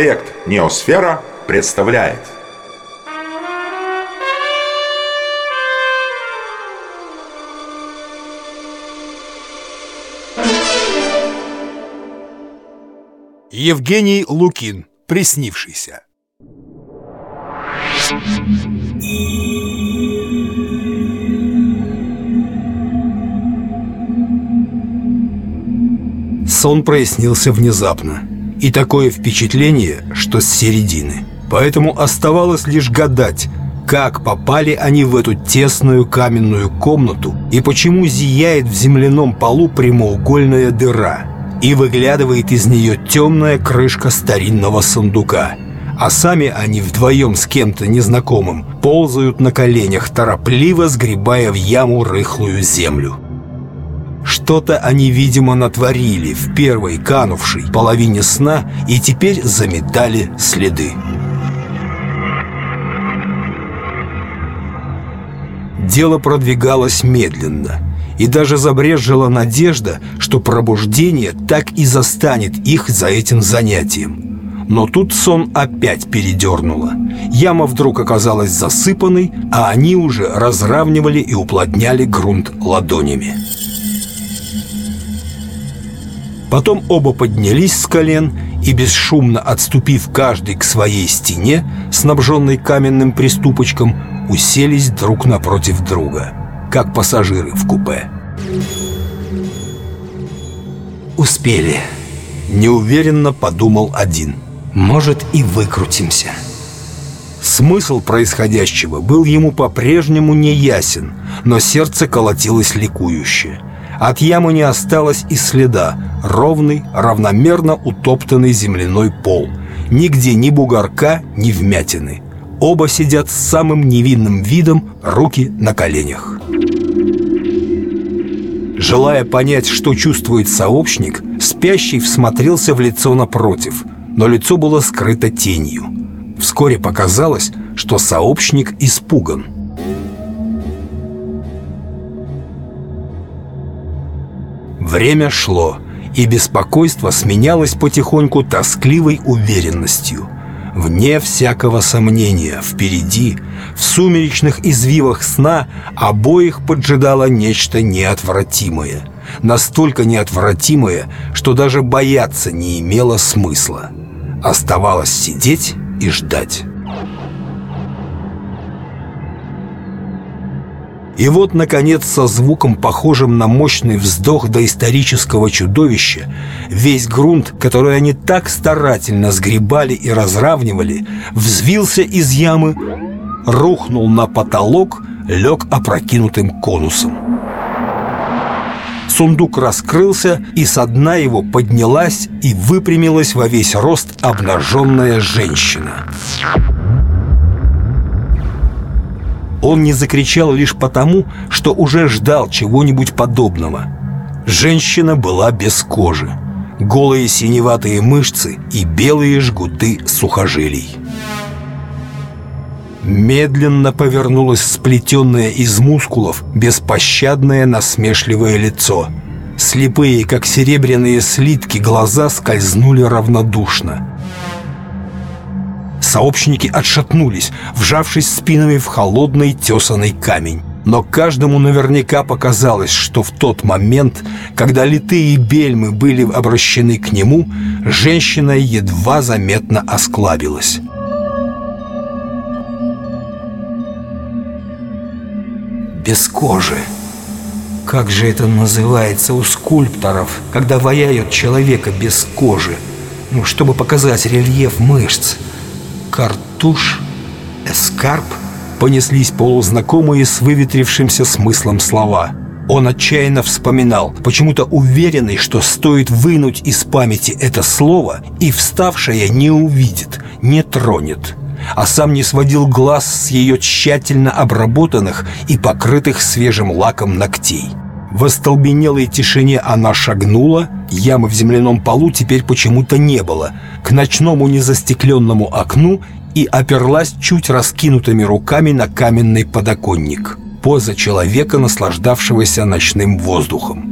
Проект «Неосфера» представляет. Евгений Лукин Приснившийся. Сон прояснился внезапно И такое впечатление, что с середины Поэтому оставалось лишь гадать как попали они в эту тесную каменную комнату и почему зияет в земляном полу прямоугольная дыра и выглядывает из нее темная крышка старинного сундука. А сами они вдвоем с кем-то незнакомым ползают на коленях, торопливо сгребая в яму рыхлую землю. Что-то они, видимо, натворили в первой канувшей половине сна и теперь заметали следы. Дело продвигалось медленно, и даже забрежила надежда, что пробуждение так и застанет их за этим занятием. Но тут сон опять передернуло. Яма вдруг оказалась засыпанной, а они уже разравнивали и уплотняли грунт ладонями. Потом оба поднялись с колен и, бесшумно отступив каждый к своей стене, снабженной каменным приступочком, уселись друг напротив друга, как пассажиры в купе. «Успели», — неуверенно подумал один. «Может, и выкрутимся». Смысл происходящего был ему по-прежнему неясен, но сердце колотилось ликующе. От ямы не осталось и следа, ровный, равномерно утоптанный земляной пол. Нигде ни бугорка, ни вмятины. Оба сидят с самым невинным видом, руки на коленях. Желая понять, что чувствует сообщник, спящий всмотрелся в лицо напротив, но лицо было скрыто тенью. Вскоре показалось, что сообщник испуган. Время шло, и беспокойство сменялось потихоньку тоскливой уверенностью – Вне всякого сомнения, впереди, в сумеречных извивах сна, обоих поджидало нечто неотвратимое. Настолько неотвратимое, что даже бояться не имело смысла. Оставалось сидеть и ждать. И вот, наконец, со звуком, похожим на мощный вздох доисторического чудовища, весь грунт, который они так старательно сгребали и разравнивали, взвился из ямы, рухнул на потолок, лег опрокинутым конусом. Сундук раскрылся, и со дна его поднялась и выпрямилась во весь рост обнаженная женщина. Он не закричал лишь потому, что уже ждал чего-нибудь подобного. Женщина была без кожи. Голые синеватые мышцы и белые жгуты сухожилий. Медленно повернулось сплетенное из мускулов беспощадное насмешливое лицо. Слепые, как серебряные слитки, глаза скользнули равнодушно. Сообщники отшатнулись, вжавшись спинами в холодный тесанный камень. Но каждому наверняка показалось, что в тот момент, когда литые бельмы были обращены к нему, женщина едва заметно осклабилась. Без кожи. Как же это называется у скульпторов, когда ваяют человека без кожи? Ну, чтобы показать рельеф мышц – Картуш, эскарп понеслись полузнакомые с выветрившимся смыслом слова. Он отчаянно вспоминал, почему-то уверенный, что стоит вынуть из памяти это слово, и вставшая не увидит, не тронет а сам не сводил глаз с ее тщательно обработанных и покрытых свежим лаком ногтей. В остолбенелой тишине она шагнула, ямы в земляном полу теперь почему-то не было, к ночному незастекленному окну и оперлась чуть раскинутыми руками на каменный подоконник. Поза человека, наслаждавшегося ночным воздухом.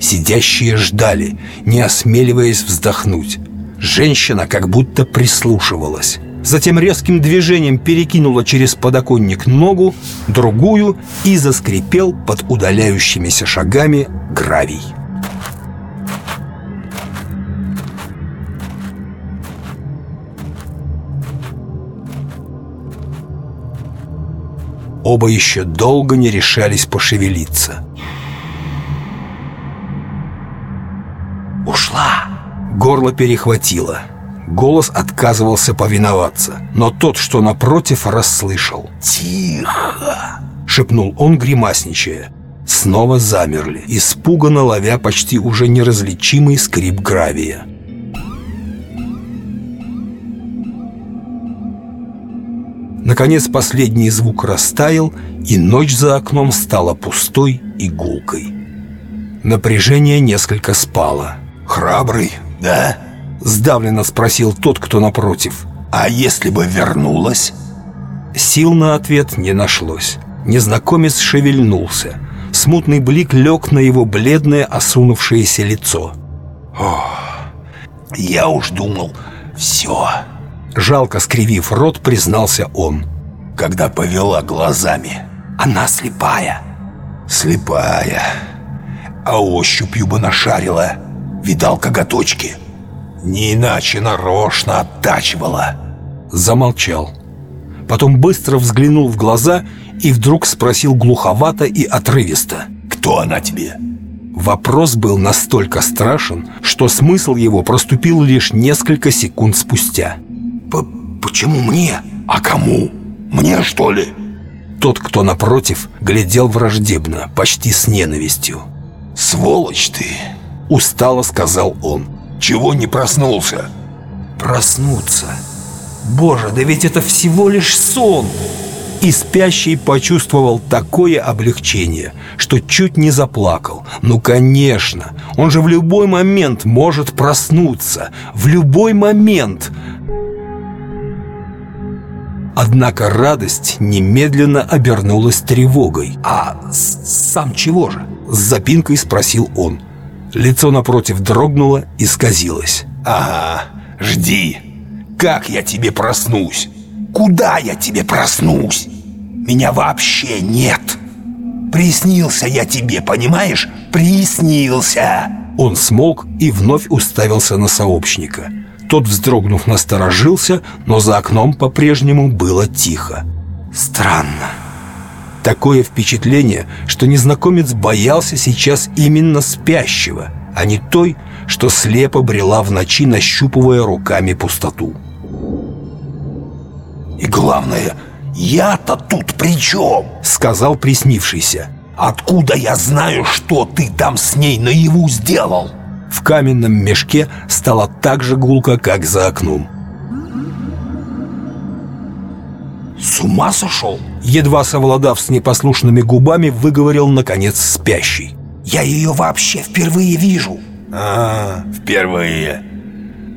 Сидящие ждали, не осмеливаясь вздохнуть. Женщина как будто прислушивалась. Затем резким движением перекинула через подоконник ногу, другую и заскрипел под удаляющимися шагами гравий. Оба еще долго не решались пошевелиться. «Ушла!» Горло перехватило. Голос отказывался повиноваться, но тот, что напротив, расслышал. «Тихо!» — шепнул он, гримасничая. Снова замерли, испуганно ловя почти уже неразличимый скрип гравия. Наконец последний звук растаял, и ночь за окном стала пустой и гулкой. Напряжение несколько спало. «Храбрый, да?» — сдавленно спросил тот, кто напротив. «А если бы вернулась?» Сил на ответ не нашлось. Незнакомец шевельнулся. Смутный блик лег на его бледное, осунувшееся лицо. «Ох, я уж думал, все...» Жалко скривив рот, признался он. Когда повела глазами. Она слепая. Слепая. А ощупью бы нашарила. Видал коготочки. Не иначе нарочно оттачивала. Замолчал. Потом быстро взглянул в глаза и вдруг спросил глуховато и отрывисто. «Кто она тебе?» Вопрос был настолько страшен, что смысл его проступил лишь несколько секунд спустя. П «Почему мне? А кому? Мне, что ли?» Тот, кто напротив, глядел враждебно, почти с ненавистью. «Сволочь ты!» — устало сказал он. «Чего не проснулся?» «Проснуться? Боже, да ведь это всего лишь сон!» И спящий почувствовал такое облегчение, что чуть не заплакал. Ну, конечно, он же в любой момент может проснуться. В любой момент. Однако радость немедленно обернулась тревогой. «А сам чего же?» С запинкой спросил он. Лицо напротив дрогнуло и сказилось. «Ага, жди. Как я тебе проснусь? Куда я тебе проснусь? Меня вообще нет. Приснился я тебе, понимаешь? Приснился!» Он смолк и вновь уставился на сообщника. Тот, вздрогнув, насторожился, но за окном по-прежнему было тихо. Странно. Такое впечатление, что незнакомец боялся сейчас именно спящего, а не той, что слепо брела в ночи, нащупывая руками пустоту. «И главное, я-то тут при чем?» — сказал приснившийся. «Откуда я знаю, что ты там с ней наяву сделал?» В каменном мешке стало так же гулко, как за окном. «С ума сошел?» Едва совладав с непослушными губами, выговорил, наконец, спящий. «Я ее вообще впервые вижу!» «А, впервые!»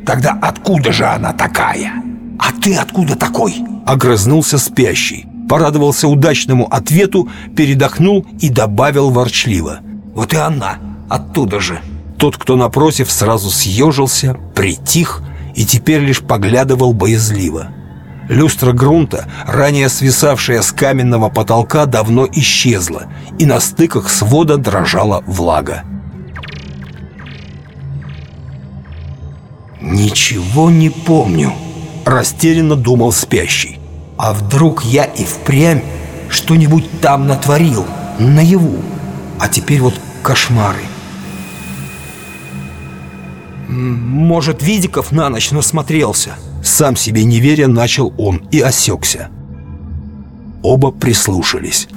«Тогда откуда же она такая? А ты откуда такой?» Огрызнулся спящий, порадовался удачному ответу, передохнул и добавил ворчливо. «Вот и она оттуда же!» Тот, кто напротив, сразу съежился, притих и теперь лишь поглядывал боязливо. Люстра грунта, ранее свисавшая с каменного потолка, давно исчезла, и на стыках свода дрожала влага. «Ничего не помню», — растерянно думал спящий. «А вдруг я и впрямь что-нибудь там натворил, наяву? А теперь вот кошмары. Может, Видиков на ночь насмотрелся? Сам себе не веря, начал он и осекся. Оба прислушались.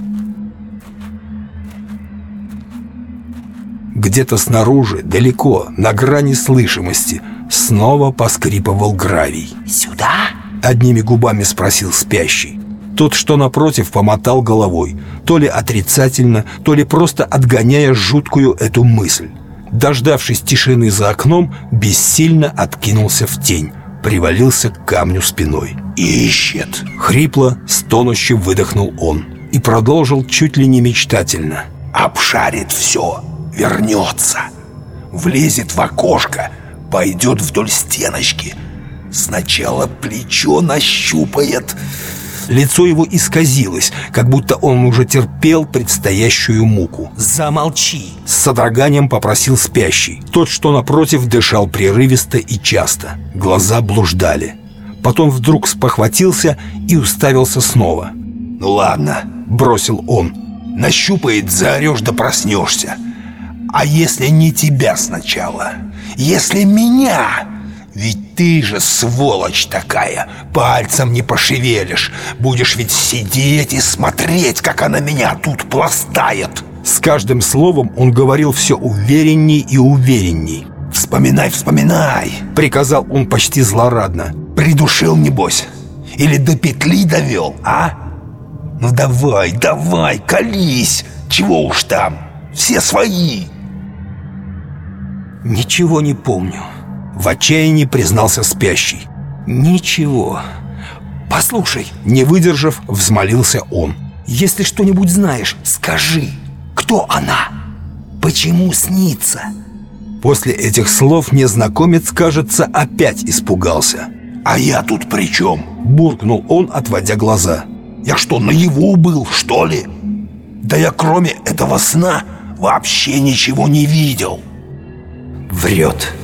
Где-то снаружи, далеко, на грани слышимости, снова поскрипывал гравий. «Сюда?» — одними губами спросил спящий. Тот, что напротив, помотал головой, то ли отрицательно, то ли просто отгоняя жуткую эту мысль дождавшись тишины за окном, бессильно откинулся в тень, привалился к камню спиной. «Ищет!» Хрипло, стонуще выдохнул он и продолжил чуть ли не мечтательно. «Обшарит все, вернется. влезет в окошко, пойдет вдоль стеночки. Сначала плечо нащупает. Лицо его исказилось, как будто он уже терпел предстоящую муку. «Замолчи!» — с содроганием попросил спящий. Тот, что напротив, дышал прерывисто и часто. Глаза блуждали. Потом вдруг спохватился и уставился снова. «Ну ладно», — бросил он. «Нащупает, заорешь да проснешься. А если не тебя сначала? Если меня?» Ведь ты же сволочь такая, пальцем не пошевелишь. Будешь ведь сидеть и смотреть, как она меня тут пластает. С каждым словом он говорил все уверенней и уверенней. «Вспоминай, вспоминай!» — приказал он почти злорадно. «Придушил, небось? Или до петли довел, а? Ну давай, давай, колись! Чего уж там? Все свои!» «Ничего не помню», в отчаянии признался спящий. «Ничего. Послушай», — не выдержав, взмолился он. «Если что-нибудь знаешь, скажи, кто она? Почему снится?» После этих слов незнакомец, кажется, опять испугался. «А я тут при чем?» — буркнул он, отводя глаза. «Я что, наяву был, что ли? Да я кроме этого сна вообще ничего не видел!» «Врет!»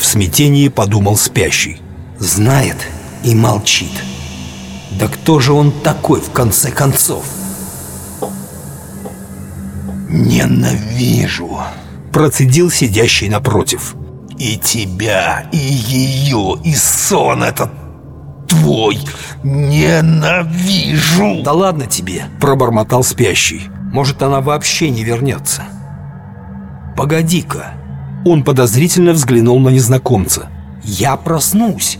В смятении подумал спящий. Знает и молчит. Да кто же он такой в конце концов? Ненавижу, процедил сидящий напротив. И тебя, и ее, и сон этот твой ненавижу. Да ладно тебе, пробормотал спящий. Может, она вообще не вернется. Погоди-ка, он подозрительно взглянул на незнакомца. «Я проснусь,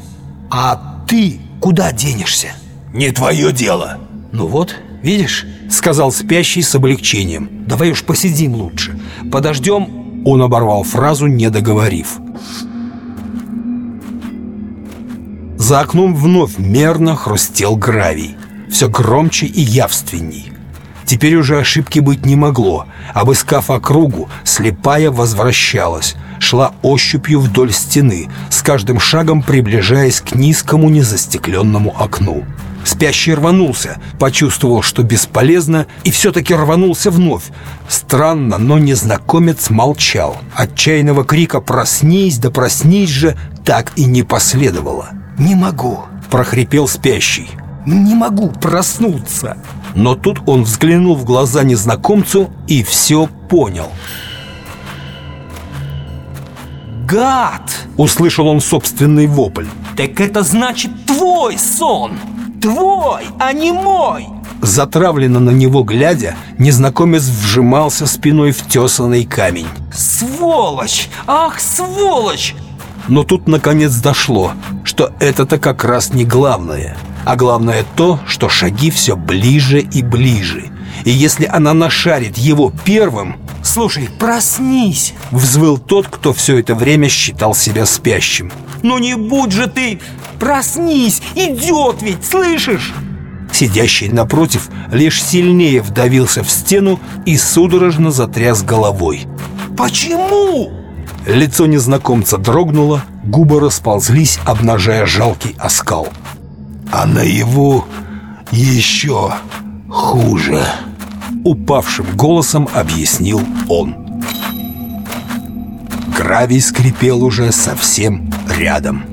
а ты куда денешься?» «Не твое дело!» «Ну вот, видишь?» — сказал спящий с облегчением. «Давай уж посидим лучше. Подождем...» Он оборвал фразу, не договорив. За окном вновь мерно хрустел гравий. Все громче и явственней. Теперь уже ошибки быть не могло. Обыскав округу, слепая возвращалась. Шла ощупью вдоль стены, с каждым шагом приближаясь к низкому незастекленному окну. Спящий рванулся, почувствовал, что бесполезно, и все-таки рванулся вновь. Странно, но незнакомец молчал. Отчаянного крика «Проснись, да проснись же!» так и не последовало. «Не могу!» – прохрипел спящий. «Не могу проснуться!» Но тут он взглянул в глаза незнакомцу и все понял. «Гад!» — услышал он собственный вопль. «Так это значит твой сон! Твой, а не мой!» Затравленно на него глядя, незнакомец вжимался спиной в тесанный камень. «Сволочь! Ах, сволочь!» Но тут наконец дошло, что это-то как раз не главное — а главное то, что шаги все ближе и ближе. И если она нашарит его первым... «Слушай, проснись!» — взвыл тот, кто все это время считал себя спящим. «Ну не будь же ты! Проснись! Идет ведь, слышишь?» Сидящий напротив лишь сильнее вдавился в стену и судорожно затряс головой. «Почему?» Лицо незнакомца дрогнуло, губы расползлись, обнажая жалкий оскал а наяву еще хуже. Упавшим голосом объяснил он. Гравий скрипел уже совсем рядом.